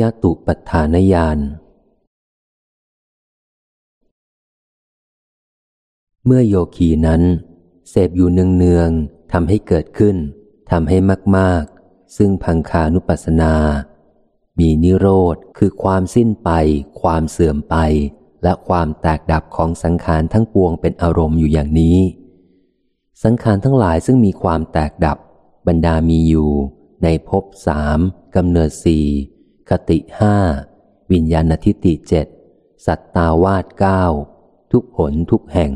ยตุปัฏฐานญาณ เมื่อโยคีนั้น เสพอยู่เนืองๆทำให้เกิดขึ้นทำให้มาก ๆ ซึ่งพังคานุปัสนา มีนิโรธคือความสิ้นไป ความเสื่อมไป และความแตกดับของสังขารทั้งปวงเป็นอารมณ์อยู่อย่างนี้ สังขารทั้งหลายซึ่งมีความแตกดับบรรดามีอยู่ในภพสามกำเนิดสี่ คติห้าวิญญาณทิฏฐิเจ็ดสัตตาวาสเก้าทุกผลทุกแห่ง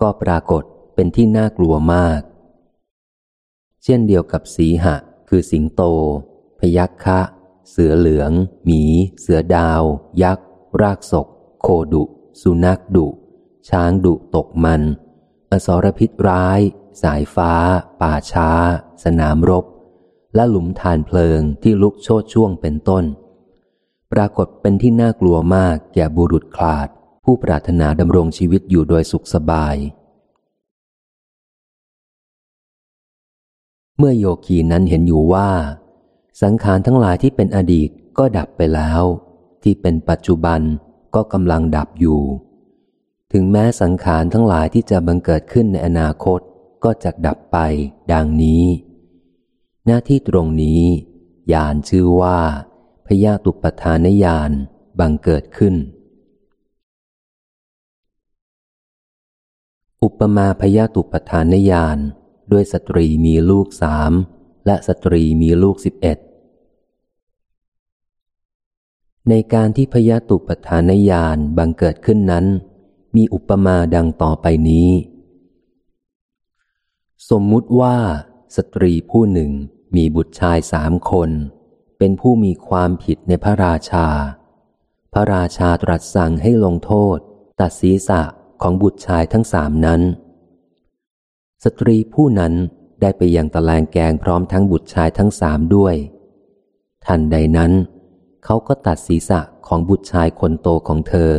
ก็ปรากฏเป็นที่น่ากลัวมาก เช่นเดียวกับสีหะ คือสิงโต พยัคคะเสือเหลือง หมี เสือดาว ยักษ์ รากศก โคดุ สุนัขดุ ช้างดุตกมัน อสรพิษร้าย สายฟ้า ป่าช้า สนามรบ และหลุมฐานเพลิงที่ลุกโชดช่วงเป็นต้น ปรากฏเป็นที่น่ากลัวมากแก่บุรุษคลาด ผู้ปรารถนาดำรงชีวิตอยู่โดยสุขสบาย เมื่อโยคีนั้นเห็นอยู่ว่า สังขารทั้งหลายที่เป็นอดีตก็ดับไปแล้ว ที่เป็นปัจจุบันก็กำลังดับอยู่ ถึงแม้สังขารทั้งหลายที่จะบังเกิดขึ้นในอนาคตก็จะดับไป ดังนี้ หน้าที่ตรงนี้ยานชื่อว่า พยาตุปทานยานบังเกิดขึ้น อุปมาพยาตุปทานยานด้วยสตรีมีลูกสามและสตรีมีลูกสิบเอ็ดในการที่พยาตุปทานญาณบังเกิดขึ้นนั้น มีอุปมาดังต่อไปนี้ สมมุติว่า สตรีผู้หนึ่งมีบุตรชายสามคน เป็นผู้มีความผิดในพระราชา พระราชาตรัสสั่งให้ลงโทษ ตัดศีรษะของบุตรชายทั้งสามนั้น สตรีผู้นั้นได้ไปยังตะแลงแกงพร้อมทั้งบุตรชายทั้งสามด้วย ทันใดนั้น เขาก็ตัดศีรษะของบุตรชายคนโตของเธอ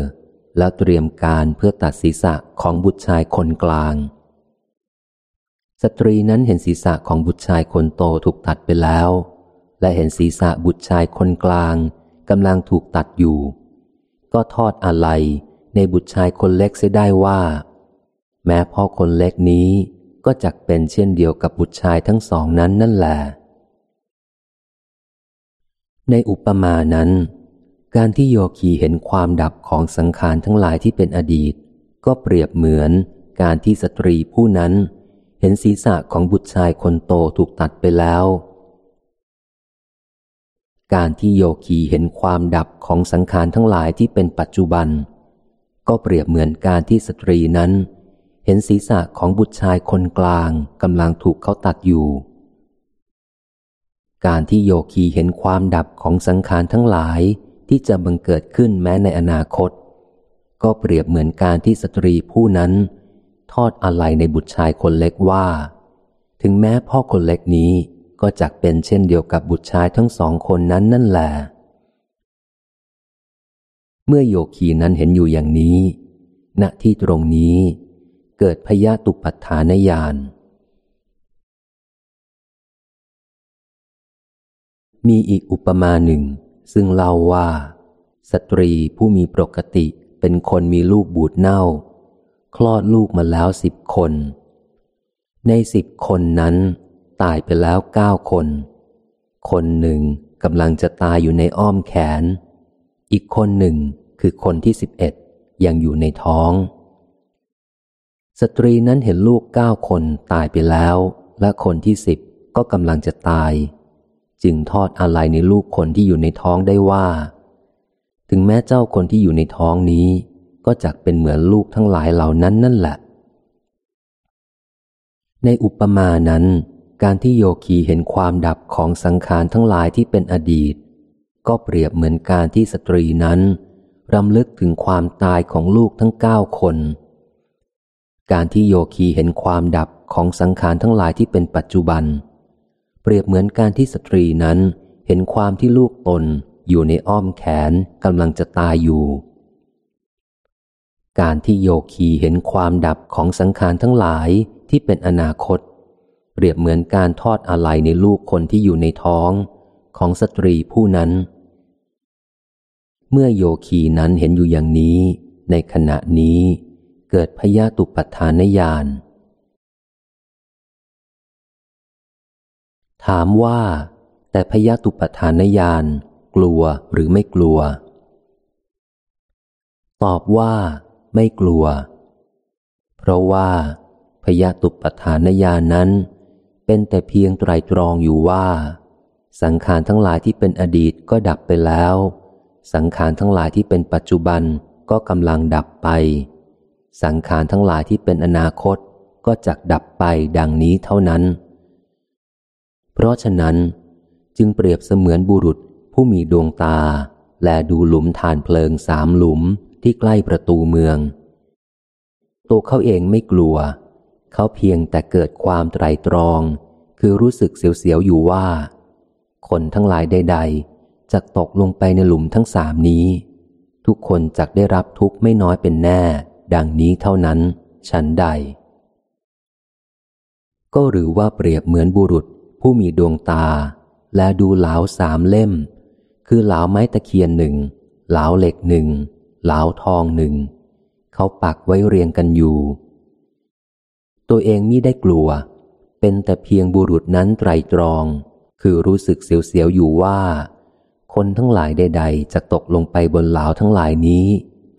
แล้วเตรียมการเพื่อตัดศีรษะของบุตรชายคนกลาง สตรีนั้นเห็นศีรษะของบุตรชายคนโตถูกตัดไปแล้ว และเห็นศีรษะบุตรชายคนกลางกำลังถูกตัดอยู่ ก็ทอดอะไรในบุตรชายคนเล็กเสียได้ว่า แม้พ่อคนเล็กนี้ก็จักเป็นเช่นเดียวกับบุตรชายทั้งสองนั้นนั่นแหละในอุปมานั้น การที่โยคีเห็นความดับของสังขารทั้งหลายที่เป็นอดีต ก็เปรียบเหมือนการที่สตรีผู้นั้น เห็นศีรษะของบุตรชายคนโตถูกตัดไปแล้ว การที่โยคีเห็นความดับของสังขารทั้งหลายที่เป็นปัจจุบัน ก็เปรียบเหมือนการที่สตรีนั้น เห็นศีรษะของบุตรชายคนกลางกำลังถูกเขาตัดอยู่ การที่โยคีเห็นความดับของสังขารทั้งหลายที่จะบังเกิดขึ้นแม้ในอนาคต ก็เปรียบเหมือนการที่สตรีผู้นั้น ทอดอะไรในบุตรชายคนเล็กว่า ถึงแม้พ่อคนเล็กนี้ก็จักเป็นเช่นเดียวกับบุตรชายทั้งสองคนนั้นนั่นแหละเมื่อโยคีนั้นเห็นอยู่อย่างนี้ ณที่ตรงนี้เกิดพยาตุปัฏฐานญาณมีอีกอุปมาหนึ่ง ซึ่งเล่าว่า สตรีผู้มีปกติเป็นคนมีลูกบูดเน่า คลอดลูกมาแล้วสิบคน ในสิบคนนั้น ตายไปแล้วเก้าคน คนหนึ่งกำลังจะตายอยู่ในอ้อมแขน อีกคนหนึ่งคือคนที่สิบเอ็ดยังอยู่ในท้อง สตรีนั้นเห็นลูกเก้าคนตายไปแล้ว และคนที่สิบก็กำลังจะตาย จึงทอดอะไรในลูกคนที่อยู่ในท้องได้ว่า ถึงแม้เจ้าคนที่อยู่ในท้องนี้ ก็จักเป็นเหมือนลูกทั้งหลายเหล่านั้นนั่นแหละ ในอุปมานั้น การที่โยคีเห็นความดับของสังขารทั้งหลายที่เป็นอดีต ก็เปรียบเหมือนการที่สตรีนั้นรำลึกถึงความตายของลูกทั้งเก้าคน การที่โยคีเห็นความดับของสังขารทั้งหลายที่เป็นปัจจุบัน เปรียบเหมือนการที่สตรีนั้นเห็นความที่ลูกตนอยู่ในอ้อมแขนกำลังจะตายอยู่ การที่โยคีเห็นความดับของสังขารทั้งหลายที่เป็นอนาคต เปรียบเหมือนการทอดอะไรในลูกคนที่อยู่ในท้องของสตรีผู้นั้น เมื่อโยคีนั้นเห็นอยู่อย่างนี้ ในขณะนี้เกิดพยาตุปัฏฐานญาณถามว่า แต่พยาตุปัฏฐานญาณกลัวหรือไม่กลัว ตอบว่า ไม่กลัว เพราะว่าพยาตุปัฏฐานญาณนั้น เป็นแต่เพียงไตรตรองอยู่ว่า สังขารทั้งหลายที่เป็นอดีตก็ดับไปแล้ว สังขารทั้งหลายที่เป็นปัจจุบันก็กำลังดับไป สังขารทั้งหลายที่เป็นอนาคตก็จักดับไปดังนี้เท่านั้น เพราะฉะนั้นจึงเปรียบเสมือนบุรุษผู้มีดวงตา และดูหลุมฐานเพลิงสามหลุม ที่ใกล้ประตูเมือง ตัวเขาเองไม่กลัว เขาเพียงแต่เกิดความไตรตรอง คือรู้สึกเสียวๆอยู่ว่า คนทั้งหลายใด ๆจะตกลงไปในหลุมทั้งสามนี้ ทุกคนจะได้รับทุกข์ไม่น้อยเป็นแน่ ดังนี้เท่านั้น ฉันใด ก็หรือว่าเปรียบเหมือนบุรุษผู้มีดวงตา และดูเหลาสามเล่ม คือเหลาไม้ตะเคียนหนึ่งเหลาเหล็กหนึ่ง เหลาทองหนึ่ง เขาปักไว้เรียงกันอยู่ ตัวเองมิได้กลัว เป็นแต่เพียงบุรุษนั้นไตรตรอง คือรู้สึกเสียวๆอยู่ว่า คนทั้งหลายใด ๆ จะตกลงไปบนเหลาทั้งหลายนี้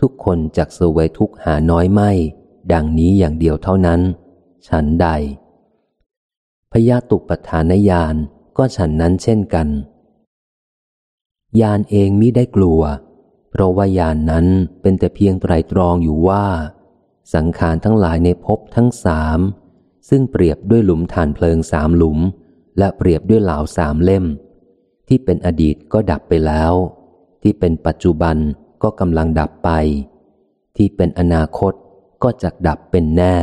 ทุกคนจักสวยทุกหาน้อยไม่ ดังนี้อย่างเดียวเท่านั้น ฉันใด พยาตุปทานญาณก็ฉันนั้นเช่นกันญาณเองมิได้กลัว เพราะว่าญาณนนั้นเป็นแต่เพียงไตรตรองอยู่ว่า สังขารทั้งหลายในภพทั้งสามซึ่งเปรียบด้วยหลุมฐานเพลิงสามหลุม และเปรียบด้วยเหลาสามเล่ม ที่เป็นอดีตก็ดับไปแล้ว ที่เป็นปัจจุบันก็กำลังดับไป ที่เป็นอนาคตก็จะดับเป็นแน่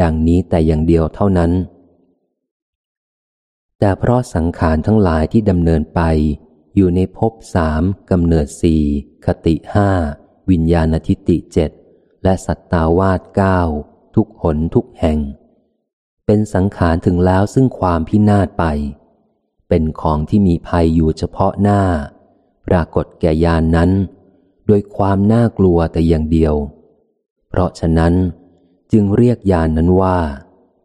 ดังนี้แต่อย่างเดียวเท่านั้น แต่เพราะสังขารทั้งหลายที่ดำเนินไป อยู่ในภพสามกำเนิดสี่คติห้าวิญญาณทิติเจ็ดและสัตตาวาสเก้าทุกหนทุกแห่ง เป็นสังขารถึงแล้วซึ่งความพินาศไป เป็นของที่มีภัยอยู่เฉพาะหน้า ปรากฏแก่ยานนั้น โดยความน่ากลัวแต่อย่างเดียว เพราะฉะนั้นจึงเรียกยานนั้นว่า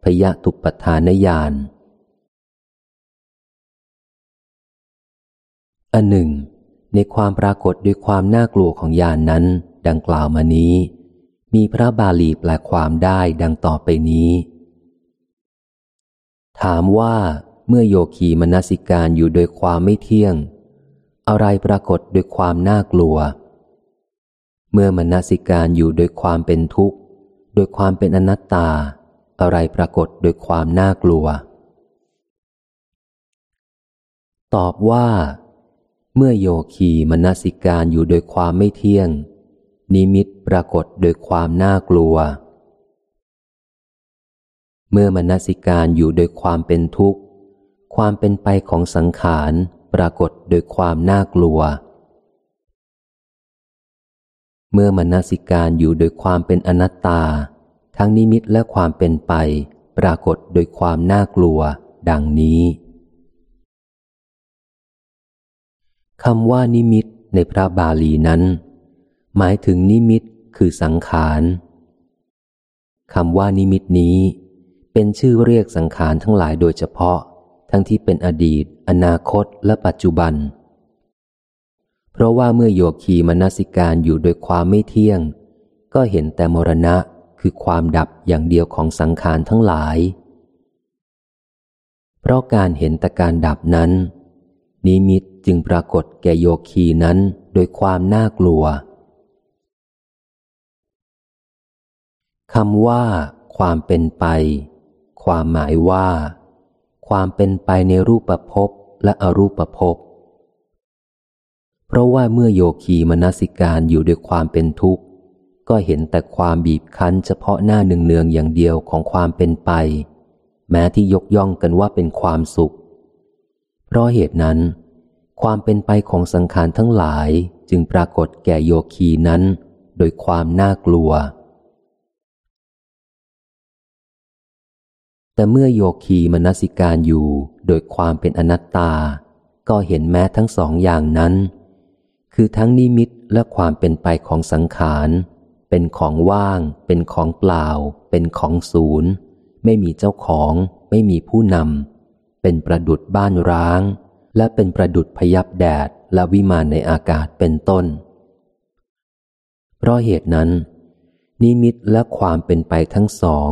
พยะตุปทานยาน อันหนึ่ง ในความปรากฏด้วยความน่ากลัวของยานนั้น ดังกล่าวมานี้ มีพระบาลีแปลความได้ดังต่อไปนี้ ถามว่าเมื่อโยคีมนสิการอยู่โดยความไม่เที่ยง อะไรปรากฏด้วยความน่ากลัว เมื่อมนสิการอยู่โดยความเป็นทุกข์ โดยความเป็นอนัตตา อะไรปรากฏโดยความน่ากลัว ตอบว่า เมื่อโยคีมนสิการอยู่โดยความไม่เที่ยง นิมิตปรากฏโดยความน่ากลัว เมื่อมนสิการอยู่โดยความเป็นทุกข์ ความเป็นไปของสังขารปรากฏโดยความน่ากลัว เมื่อมนสิการอยู่โดยความเป็นอนัตตา ทั้งนิมิตและความเป็นไป ปรากฏโดยความน่ากลัว ดังนี้ คำว่านิมิตในพระบาลีนั้น หมายถึงนิมิตคือสังขารคำว่านิมิตนี้ เป็นชื่อเรียกสังขารทั้งหลายโดยเฉพาะ ทั้งที่เป็นอดีต อนาคต และปัจจุบัน เพราะว่าเมื่อโยคีมนสิการอยู่โดยความไม่เที่ยง ก็เห็นแต่มรณะคือความดับอย่างเดียวของสังขารทั้งหลาย เพราะการเห็นแต่การดับนั้น นิมิตจึงปรากฏแก่โยคีนั้นโดยความน่ากลัวคำว่า ความเป็นไป ความหมายว่า ความเป็นไปในรูปภพและอรูปภพเพราะว่าเมื่อโยคีมนสิการอยู่ด้วยความเป็นทุกข์ ก็เห็นแต่ความบีบคั้นเฉพาะหน้าหนึ่งเนืองอย่างเดียวของความเป็นไป แม้ที่ยกย่องกันว่าเป็นความสุข เพราะเหตุนั้น ความเป็นไปของสังขารทั้งหลายจึงปรากฏแก่โยคีนั้น โดยความน่ากลัว แต่เมื่อโยคีมนสิการอยู่โดยความเป็นอนัตตา ก็เห็นแม้ทั้งสองอย่างนั้น คือทั้งนิมิตและความเป็นไปของสังขาร เป็นของว่าง เป็นของเปล่า เป็นของศูนย์ ไม่มีเจ้าของ ไม่มีผู้นำ เป็นประดุดบ้านร้าง และเป็นประดุดพยับแดดและวิมานในอากาศเป็นต้น เพราะเหตุนั้น นิมิตและความเป็นไปทั้งสอง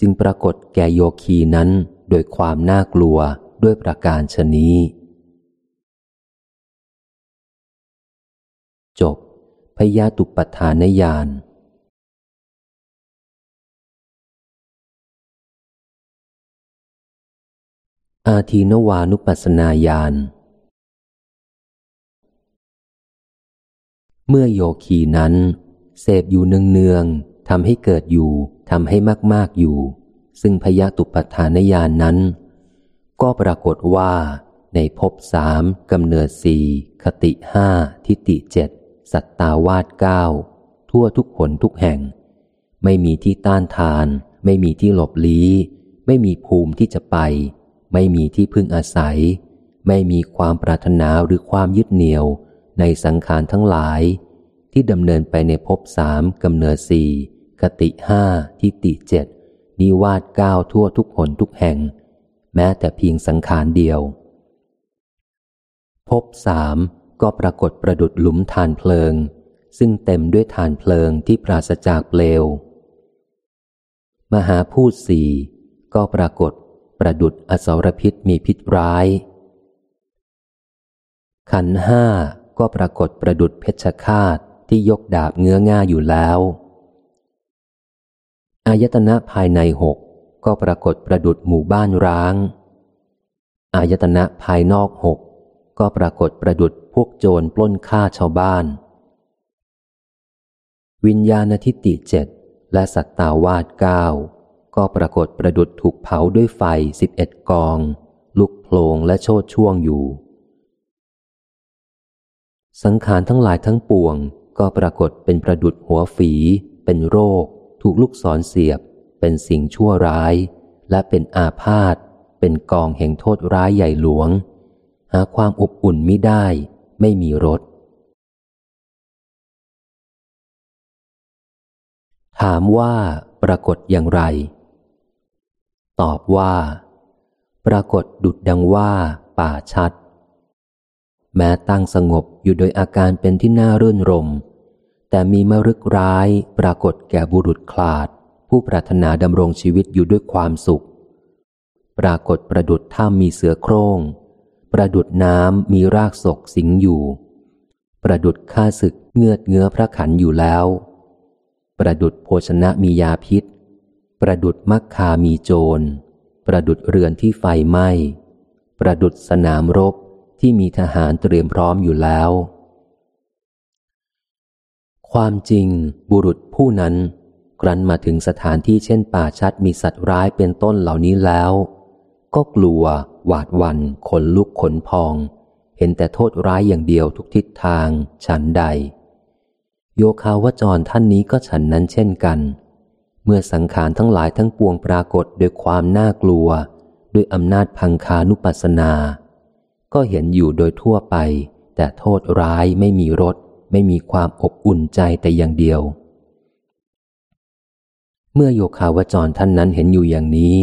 จึงปรากฏแก่โยคีนั้นโดยความน่ากลัวด้วยประการชนี้ จบพยาตุปทานญาณ อาทีนวานุปัสนาญาณ เมื่อโยคีนั้น เสพอยู่เนืองๆทำให้เกิดอยู่ทำให้มากๆอยู่ ซึ่งพยาตุปทานญาณนนั้น ก็ปรากฏว่า ในภพสามกำเนิดสี่คติห้าทิฏฐิเจ็ดสัตตาวาสเก้าทั่วทุกผลทุกแห่ง ไม่มีที่ต้านทาน ไม่มีที่หลบลี้ ไม่มีภูมิที่จะไป ไม่มีที่พึ่งอาศัย ไม่มีความปรารถนาหรือความยึดเหนี่ยวในสังขารทั้งหลาย ที่ดำเนินไปในภพสามกำเนิดสี่คติห้าทิฏฐิเจ็ดนิวาสเก้าทั่วทุกผลทุกแห่ง แม้แต่เพียงสังขารเดียวภพสามก็ปรากฏประดุดหลุมฐานเพลิง ซึ่งเต็มด้วยฐานเพลิงที่ปราศจากเปลว มหาพูดสี่ก็ปรากฏ ประดุดอสรพิษมีพิษร้าย ขันห้าก็ปรากฏประดุดเพชฌฆาตที่ยกดาบเงื้อง่าอยู่แล้ว อายตนะภายในหกก็ปรากฏประดุดหมู่บ้านร้าง อายตนะภายนอกหกก็ปรากฏประดุดพวกโจรปล้นฆ่าชาวบ้าน วิญญาณทิฏฐิเจ็ดและสัตตาวาสเก้า ก็ปรากฏประดุดถูกเผาด้วยไฟสิบเอ็ดกอง ลุกโผลงและโชดช่วงอยู่ สังขารทั้งหลายทั้งปวง ก็ปรากฏเป็นประดุดหัวฝี เป็นโรค ถูกลูกศรเสียบ เป็นสิ่งชั่วร้าย และเป็นอาพาธเป็นกองแห่งโทษร้ายใหญ่หลวง หาความอบอุ่นไม่ได้ ไม่มีรสถามว่าปรากฏอย่างไร ตอบว่า ปรากฏดุดดังว่า ป่าชัด แม้ตั้งสงบอยู่โดยอาการเป็นที่น่ารื่นรม แต่มีมรึกร้ายปรากฏแก่บุรุษคลาด ผู้ปรารถนาดำรงชีวิตอยู่ด้วยความสุข ปรากฏประดุดถ้ามีเสือโคร่ง ประดุดน้ำมีรากศกสิงอยู่ ประดุดฆ่าศึกเงือดเงื้อพระขันอยู่แล้ว ประดุดโภชนะมียาพิษ ประดุดมักคามีโจร ประดุดเรือนที่ไฟไหม้ ประดุดสนามรบที่มีทหารเตรียมพร้อมอยู่แล้ว ความจริงบุรุษผู้นั้นกรันมาถึงสถานที่เช่นป่าชัดมีสัตว์ร้ายเป็นต้นเหล่านี้แล้ว ก็กลัว หวาดวันขนลุกขนพอง เห็นแต่โทษร้ายอย่างเดียวทุกทิศทาง ฉันใด โยคาวจรท่านนี้ก็ฉันนั้นเช่นกัน เมื่อสังขารทั้งหลายทั้งปวงปรากฏด้วยความน่ากลัว ด้วยอำนาจพังคานุปัสสนา ก็เห็นอยู่โดยทั่วไป แต่โทษร้ายไม่มีรสไม่มีความอบอุ่นใจแต่อย่างเดียว เมื่อโยคาวจรท่านนั้นเห็นอยู่อย่างนี้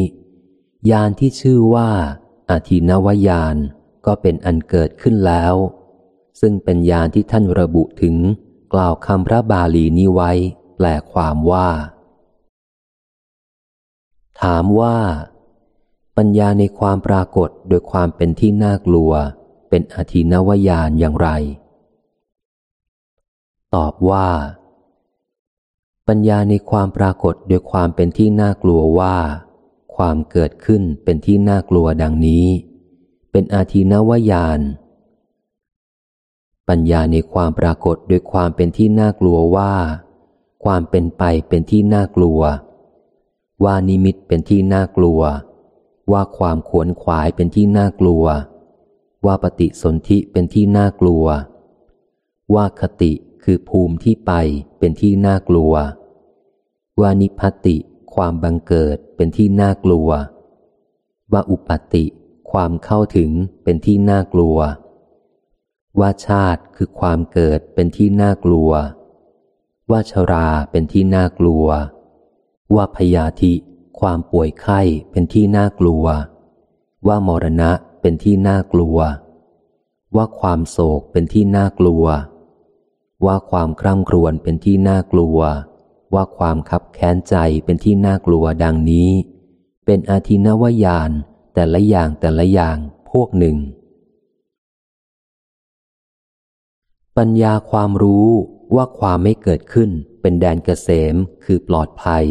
ยานที่ชื่อว่าอาทินวายานก็เป็นอันเกิดขึ้นแล้ว ซึ่งเป็นยานที่ท่านระบุถึงกล่าวคำพระบาลีนี้ไว้ แปลความว่า ถามว่า ปัญญาในความปรากฏโดยความเป็นที่น่ากลัว เป็นอาทินวายานอย่างไร ตอบว่า ปัญญาในความปรากฏโดยความเป็นที่น่ากลัวว่า ความเกิดขึ้นเป็นที่น่ากลัวดังนี้ เป็นอาทีนวายานปัญญาในความปรากฏโดยความเป็นที่น่ากลัวว่า ความเป็นไปเป็นที่น่ากลัว ว่านิมิตเป็นที่น่ากลัว ว่าความขวนขวายเป็นที่น่ากลัว ว่าปฏิสนธิเป็นที่น่ากลัว ว่าคติคือภูมิที่ไปเป็นที่น่ากลัว ว่านิพติความบังเกิดเป็นที่น่ากลัว ว่าอุปติความเข้าถึงเป็นที่น่ากลัว ว่าชาติคือความเกิดเป็นที่น่ากลัว ว่าชราเป็นที่น่ากลัว ว่าพยาธิความป่วยไข้เป็นที่น่ากลัว ว่ามรณะเป็นที่น่ากลัว ว่าความโศกเป็นที่น่ากลัว ว่าความคร่ำครวญเป็นที่น่ากลัว ว่าความคับแค้นใจเป็นที่น่ากลัวดังนี้ เป็นอาทินวายานแต่ละอย่างแต่ละอย่างพวกหนึ่ง ปัญญาความรู้ว่าความไม่เกิดขึ้นเป็นแดนเกษมคือปลอดภัย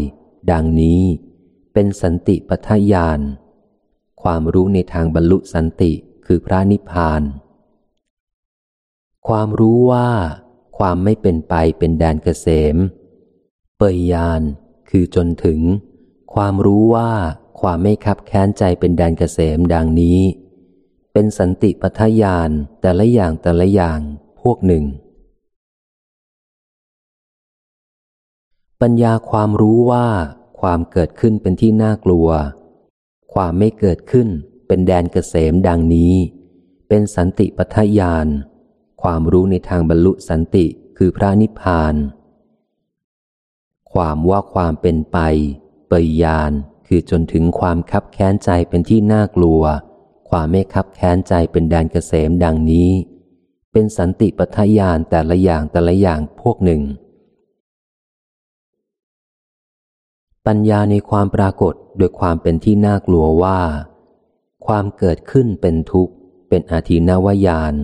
ดังนี้เป็นสันติปัฏยาน ความรู้ในทางบรรลุสันติคือพระนิพพาน ความรู้ว่า ความไม่เป็นไปเป็นแดนเกษม เปยยานคือจนถึง ความรู้ว่าความไม่คับแค้นใจเป็นแดนเกษมดังนี้ เป็นสันติปัฏยานแต่ละอย่างแต่ละอย่างพวกหนึ่ง ปัญญาความรู้ว่าความเกิดขึ้นเป็นที่น่ากลัว ความไม่เกิดขึ้นเป็นแดนเกษมดังนี้ เป็นสันติปัฏยาน ความรู้ในทางบรรลุสันติคือพระนิพพาน ความว่าความเป็นไป เปยยานคือจนถึงความคับแค้นใจเป็นที่น่ากลัว ความไม่คับแค้นใจเป็นแดนเกษมดังนี้ เป็นสันติปัฏยานแต่ละอย่างแต่ละอย่างพวกหนึ่ง ปัญญาในความปรากฏโดยความเป็นที่น่ากลัวว่า ความเกิดขึ้นเป็นทุกข์ เป็นอาทินวายาน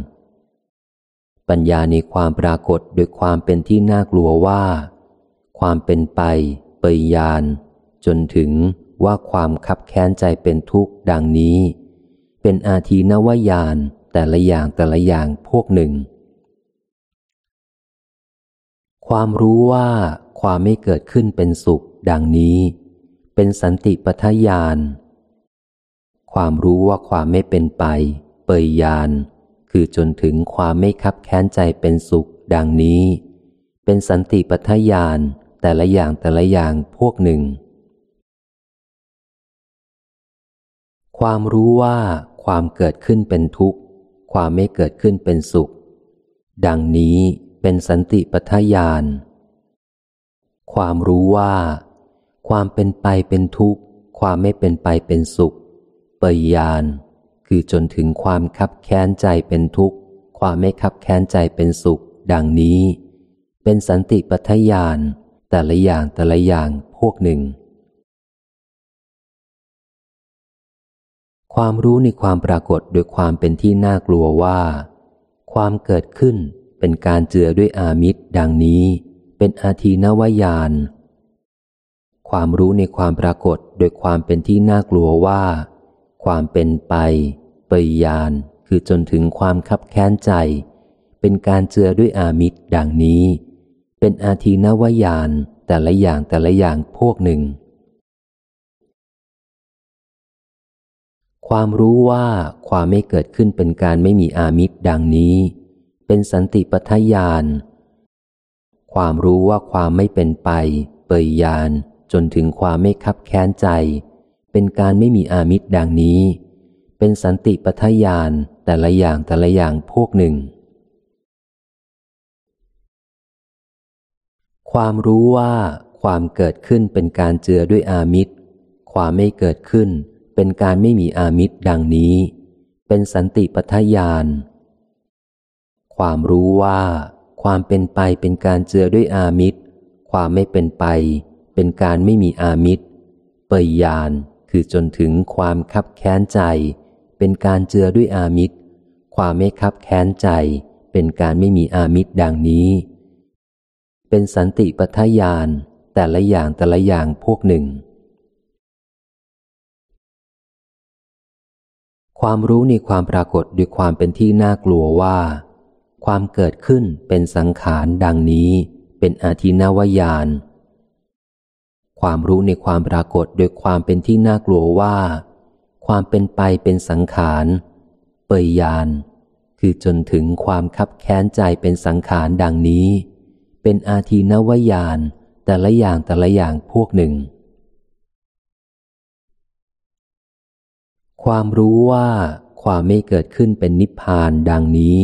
ปัญญาในความปรากฏโดยความเป็นที่น่ากลัวว่า ความเป็นไป เปยยาน จนถึงว่าความคับแค้นใจเป็นทุกข์ดังนี้ เป็นอาทีนวายานแต่ละอย่างแต่ละอย่างพวกหนึ่ง ความรู้ว่าความไม่เกิดขึ้นเป็นสุข ดังนี้ เป็นสันติปัฏยาน ความรู้ว่าความไม่เป็นไป เปยยาน คือจนถึงความไม่คับแค้นใจเป็นสุข ดังนี้ เป็นสันติปัฏยาน แต่ละอย่างแต่ละอย่างพวกหนึ่ง ความรู้ว่าความเกิดขึ้นเป็นทุกข์ ความไม่เกิดขึ้นเป็นสุข ดังนี้เป็นสันติปัฏยานความรู้ว่า ความเป็นไปเป็นทุกข์ ความไม่เป็นไปเป็นสุข เปยยาน คือจนถึงความคับแค้นใจเป็นทุกข์ ความไม่คับแค้นใจเป็นสุข ดังนี้ เป็นสันติปัฏยาน แต่ละอย่างแต่ละอย่างพวกหนึ่ง ความรู้ในความปรากฏโดยความเป็นที่น่ากลัวว่า ความเกิดขึ้นเป็นการเจือด้วยอามิตรดังนี้ เป็นอาทีนวายาน ความรู้ในความปรากฏโดยความเป็นที่น่ากลัวว่า ความเป็นไปเปยยานคือจนถึงความคับแค้นใจ เป็นการเจือด้วยอามิตรดังนี้ เป็นอาทีนวายานแต่ละอย่างแต่ละอย่างพวกหนึ่ง ความรู้ว่าความไม่เกิดขึ้นเป็นการไม่มีอามิตรดังนี้ เป็นสันติปัฏยาน ความรู้ว่าความไม่เป็นไป เปยยาน จนถึงความไม่คับแค้นใจ เป็นการไม่มีอามิตรดังนี้ เป็นสันติปัฏยานแต่ละอย่างแต่ละอย่างพวกหนึ่ง ความรู้ว่าความเกิดขึ้นเป็นการเจือด้วยอามิตร ความไม่เกิดขึ้นเป็นการไม่มีอามิตรดังนี้ เป็นสันติปัฏยาน ความรู้ว่า ความเป็นไปเป็นการเจือด้วยอามิตร ความไม่เป็นไป เป็นการไม่มีอามิตรเปยยานคือจนถึงความคับแค้นใจ เป็นการเจือด้วยอามิตร ความไม่คับแค้นใจ เป็นการไม่มีอามิตรดังนี้ เป็นสันติปัฏยานแต่ละอย่างแต่ละอย่างพวกหนึ่ง ความรู้ในความปรากฏด้วยความเป็นที่น่ากลัวว่า ความเกิดขึ้นเป็นสังขารดังนี้ เป็นอาทินาวายาน ความรู้ในความปรากฏโดยความเป็นที่น่ากลัวว่า ความเป็นไปเป็นสังขาร เปยยาน คือจนถึงความคับแค้นใจเป็นสังขารดังนี้ เป็นอาทีนวายาน แต่ละอย่างแต่ละอย่างพวกหนึ่ง ความรู้ว่าความไม่เกิดขึ้นเป็นนิพพานดังนี้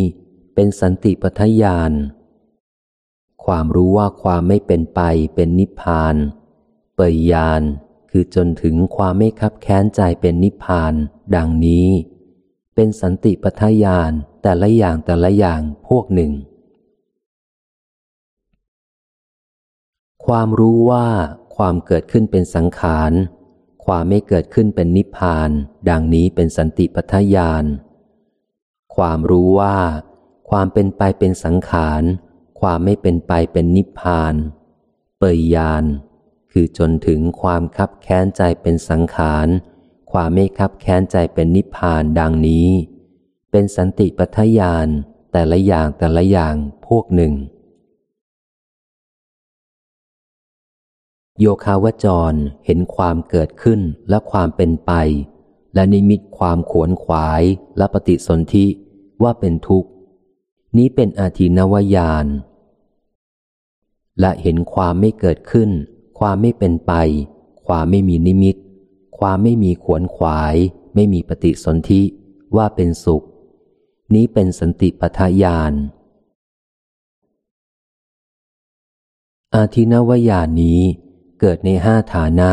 เป็นสันติปัฏญานความรู้ว่าความไม่เป็นไปเป็นนิพพาน ปยยาน คือจนถึงความไม่คับแค้นใจเป็นนิพพาน ดังนี้ เป็นสันติปัฏญาน แต่ละอย่างแต่ละอย่างพวกหนึ่ง ความรู้ว่าความเกิดขึ้นเป็นสังขาร ความไม่เกิดขึ้นเป็นนิพพาน ดังนี้เป็นสันติปัฏญาน ความรู้ว่า ความเป็นไปเป็นสังขาร ความไม่เป็นไปเป็นนิพพาน เปยยาน คือจนถึงความคับแค้นใจเป็นสังขาร ความไม่คับแค้นใจเป็นนิพพานดังนี้ เป็นสันติปัฏญานแต่ละอย่างแต่ละอย่างพวกหนึ่ง โยคาวจรเห็นความเกิดขึ้นและความเป็นไป และนิมิตความขวนขวายและปฏิสนธิว่าเป็นทุกข์ นี้เป็นอาทินวายานและเห็นความไม่เกิดขึ้น ความไม่เป็นไป ความไม่มีนิมิต ความไม่มีขวนขวาย ไม่มีปฏิสนธิว่าเป็นสุข นี้เป็นสันติปัฏญาน อาทินวายานนี้เกิดในห้าฐานะ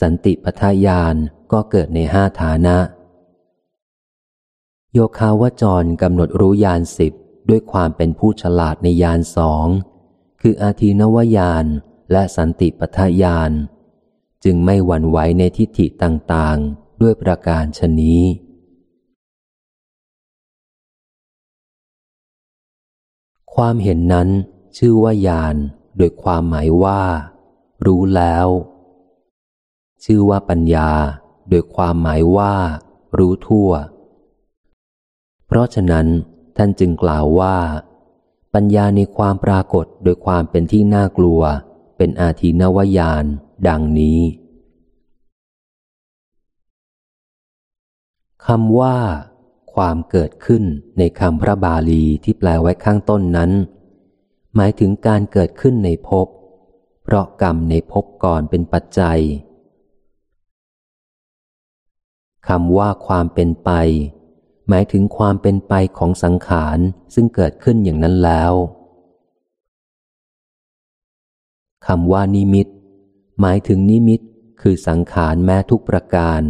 สันติปัฏญานก็เกิดในห้าฐานะ โยคาวจรกำหนดรู้ยานสิบด้วยความเป็นผู้ฉลาดในยานสองคืออาทินวายาน และสันติปัฏญาน จึงไม่หวั่นไหวในทิฏฐิต่างๆ ด้วยประการชนี้ ความเห็นนั้นชื่อว่ายานโดยความหมายว่า รู้แล้ว ชื่อว่าปัญญา โดยความหมายว่า รู้ทั่ว เพราะฉะนั้นท่านจึงกล่าวว่า ปัญญาในความปรากฏโดยความเป็นที่น่ากลัว เป็นอาทีนวายาน ดังนี้คำว่า ความเกิดขึ้นในคำพระบาลีที่แปลไว้ข้างต้นนั้น หมายถึงการเกิดขึ้นในภพเพราะกรรมในภพก่อนเป็นปัจจัยคำว่าความเป็นไป หมายถึงความเป็นไปของสังขารซึ่งเกิดขึ้นอย่างนั้นแล้ว คำว่านิมิต หมายถึงนิมิตคือสังขารแม้ทุกประการ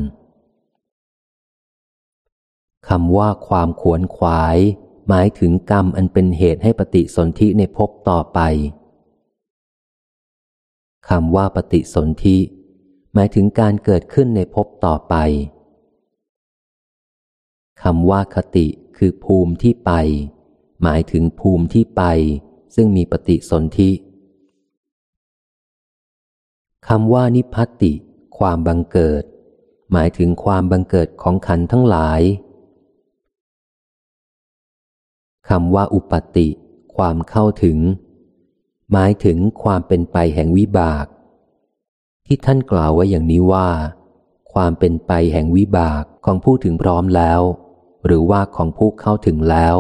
คำว่าความขวนขวาย หมายถึงกรรมอันเป็นเหตุให้ปฏิสนธิในภพต่อไปคำว่าปฏิสนธิ หมายถึงการเกิดขึ้นในภพต่อไปคำว่าคติคือภูมิที่ไป หมายถึงภูมิที่ไป ซึ่งมีปฏิสนธิ คำว่านิพัติ ความบังเกิด หมายถึงความบังเกิดของขันทั้งหลายคำว่าอุปติ ความเข้าถึง หมายถึงความเป็นไปแห่งวิบาก ที่ท่านกล่าวไว้อย่างนี้ว่า ความเป็นไปแห่งวิบากของผู้ถึงพร้อมแล้ว หรือว่าของผู้เข้าถึงแล้ว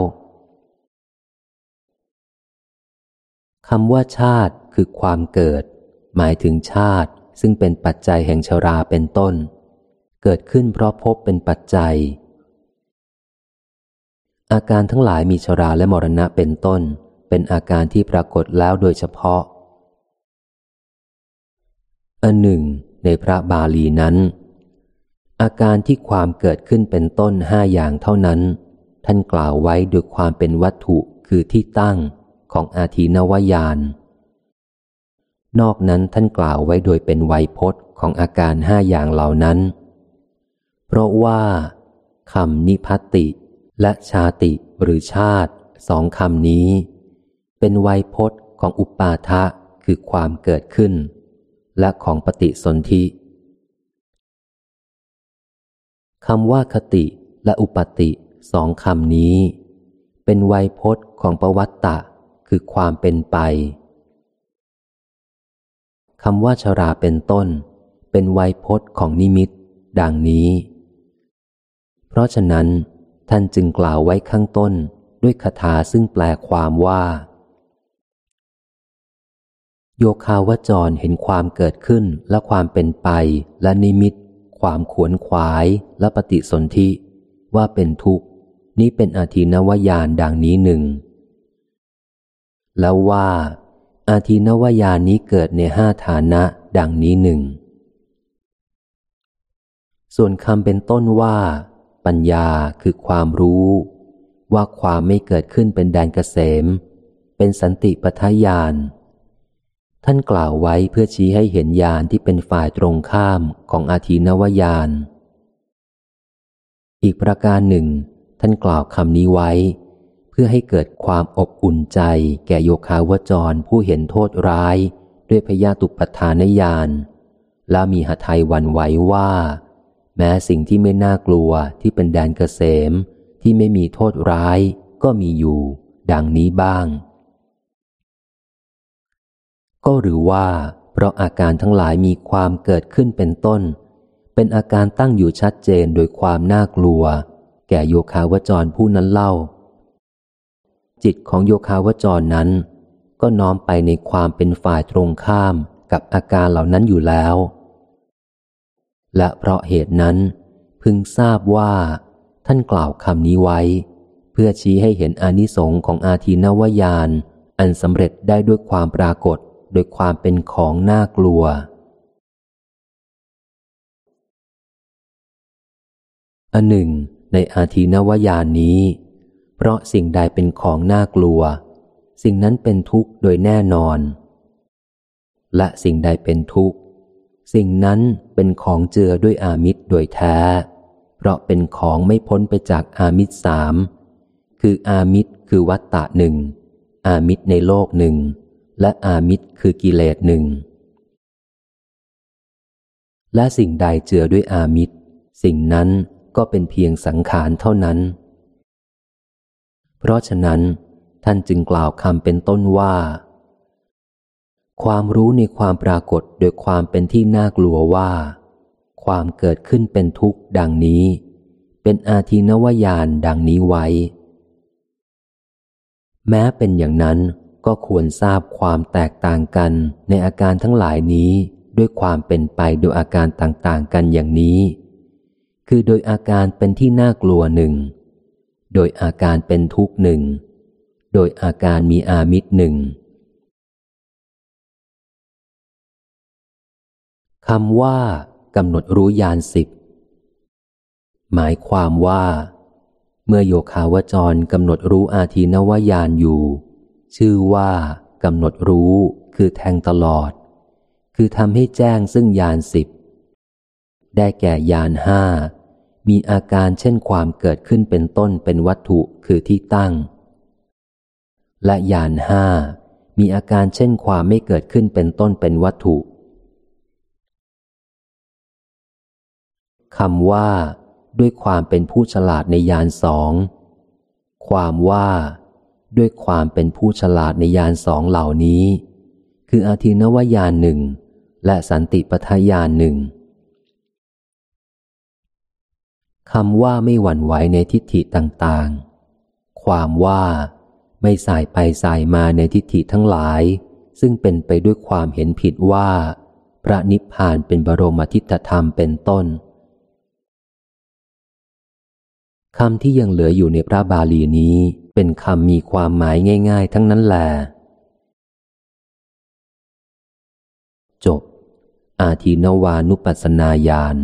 คำว่าชาติคือความเกิด หมายถึงชาติ ซึ่งเป็นปัจจัยแห่งชราเป็นต้น เกิดขึ้นเพราะพบเป็นปัจจัย อาการทั้งหลายมีชราและมรณะเป็นต้น เป็นอาการที่ปรากฏแล้วโดยเฉพาะ อันหนึ่ง ในพระบาลีนั้น อาการที่ความเกิดขึ้นเป็นต้นห้าอย่างเท่านั้น ท่านกล่าวไว้ด้วยความเป็นวัตถุคือที่ตั้งของอาทีนวายาน นอกนั้นท่านกล่าวไว้โดยเป็นไวยพจน์ของอาการห้าอย่างเหล่านั้น เพราะว่าคำนิพัติ และชาติหรือชาติสองคำนี้ เป็นไวยพจน์ของอุปาทะคือความเกิดขึ้น และของปฏิสนธิคำว่าคติและอุปติสองคำนี้ เป็นไวยพจน์ของประวัตตะคือความเป็นไป คำว่าชราเป็นต้น เป็นไวยพจน์ของนิมิต ดังนี้ เพราะฉะนั้น ท่านจึงกล่าวไว้ข้างต้นด้วยคาถาซึ่งแปลความว่า โยคาวจรเห็นความเกิดขึ้นและความเป็นไปและนิมิต ความขวนขวายและปฏิสนธิว่าเป็นทุกข์ นี้เป็นอาทินวายานดังนี้หนึ่ง แล้วว่า อาทินวายานี้เกิดในห้าฐานะดังนี้หนึ่ง ส่วนคำเป็นต้นว่า ปัญญาคือความรู้ ว่าความไม่เกิดขึ้นเป็นแดนเกษม เป็นสันติปทายาน ท่านกล่าวไว้เพื่อชี้ให้เห็นยานที่เป็นฝ่ายตรงข้ามของอาทีนวายาน อีกประการหนึ่ง ท่านกล่าวคำนี้ไว้ เพื่อให้เกิดความอบอุ่นใจ แก่โยคาวจรผู้เห็นโทษร้าย ด้วยพยาตุปัฏฐานญาณและมีหทัยวันไหวว่า แม้สิ่งที่ไม่น่ากลัวที่เป็นแดนเกษม ที่ไม่มีโทษร้ายก็มีอยู่ ดังนี้บ้าง ก็หรือว่า เพราะอาการทั้งหลายมีความเกิดขึ้นเป็นต้น เป็นอาการตั้งอยู่ชัดเจนโดยความน่ากลัว แก่โยคาวจรผู้นั้นเล่า จิตของโยคาวจรนั้น ก็น้อมไปในความเป็นฝ่ายตรงข้ามกับอาการเหล่านั้นอยู่แล้ว และเพราะเหตุนั้น พึงทราบว่า ท่านกล่าวคำนี้ไว้ เพื่อชี้ให้เห็นอนิสงค์ของอาทีนวายาน อันสำเร็จได้ด้วยความปรากฏโดยความเป็นของน่ากลัว อันหนึ่ง ในอาทีนวายานนี้ เพราะสิ่งใดเป็นของน่ากลัว สิ่งนั้นเป็นทุกข์โดยแน่นอน และสิ่งใดเป็นทุกข์ สิ่งนั้นเป็นของเจือด้วยอามิตรโดยแท้ เพราะเป็นของไม่พ้นไปจากอามิตรสามคืออามิตรคือวัตตะหนึ่งอามิตรในโลกหนึ่งและอามิตรคือกิเลสหนึ่งและสิ่งใดเจือด้วยอามิตร สิ่งนั้นก็เป็นเพียงสังขารเท่านั้น เพราะฉะนั้น ท่านจึงกล่าวคำเป็นต้นว่า ความรู้ในความปรากฏโดยความเป็นที่น่ากลัวว่า ความเกิดขึ้นเป็นทุกข์ดังนี้ เป็นอาทินวายานดังนี้ไว้ แม้เป็นอย่างนั้นก็ควรทราบความแตกต่างกันในอาการทั้งหลายนี้ด้วยความเป็นไปโดยอาการต่างๆกันอย่างนี้ คือโดยอาการเป็นที่น่ากลัวหนึ่ง โดยอาการเป็นทุกข์หนึ่ง โดยอาการมีอามิตรหนึ่งคำว่ากำหนดรู้ยานสิบ หมายความว่า เมื่อโยคาวจรกำหนดรู้อาทีนวายานอยู่ ชื่อว่ากำหนดรู้คือแทงตลอด คือทำให้แจ้งซึ่งยานสิบ ได้แก่ยานห้า มีอาการเช่นความเกิดขึ้นเป็นต้นเป็นวัตถุคือที่ตั้ง และยานห้ามีอาการเช่นความไม่เกิดขึ้นเป็นต้นเป็นวัตถุคำว่า ด้วยความเป็นผู้ฉลาดในยานสองความว่า ด้วยความเป็นผู้ฉลาดในยานสองเหล่านี้ คืออาทินวายานหนึ่งและสันติปทายานหนึ่ง คำว่าไม่หวั่นไหวในทิฏฐิต่างๆ ความว่าไม่สายไปสายมาในทิฏฐิทั้งหลาย ซึ่งเป็นไปด้วยความเห็นผิดว่า พระนิพพานเป็นบรมทิฏฐธรรมเป็นต้นคำที่ยังเหลืออยู่ในพระบาลีนี้เป็นคำมีความหมายง่าย ๆ ทั้งนั้นแหละจบ อาทีนวานุปัสนาญาณ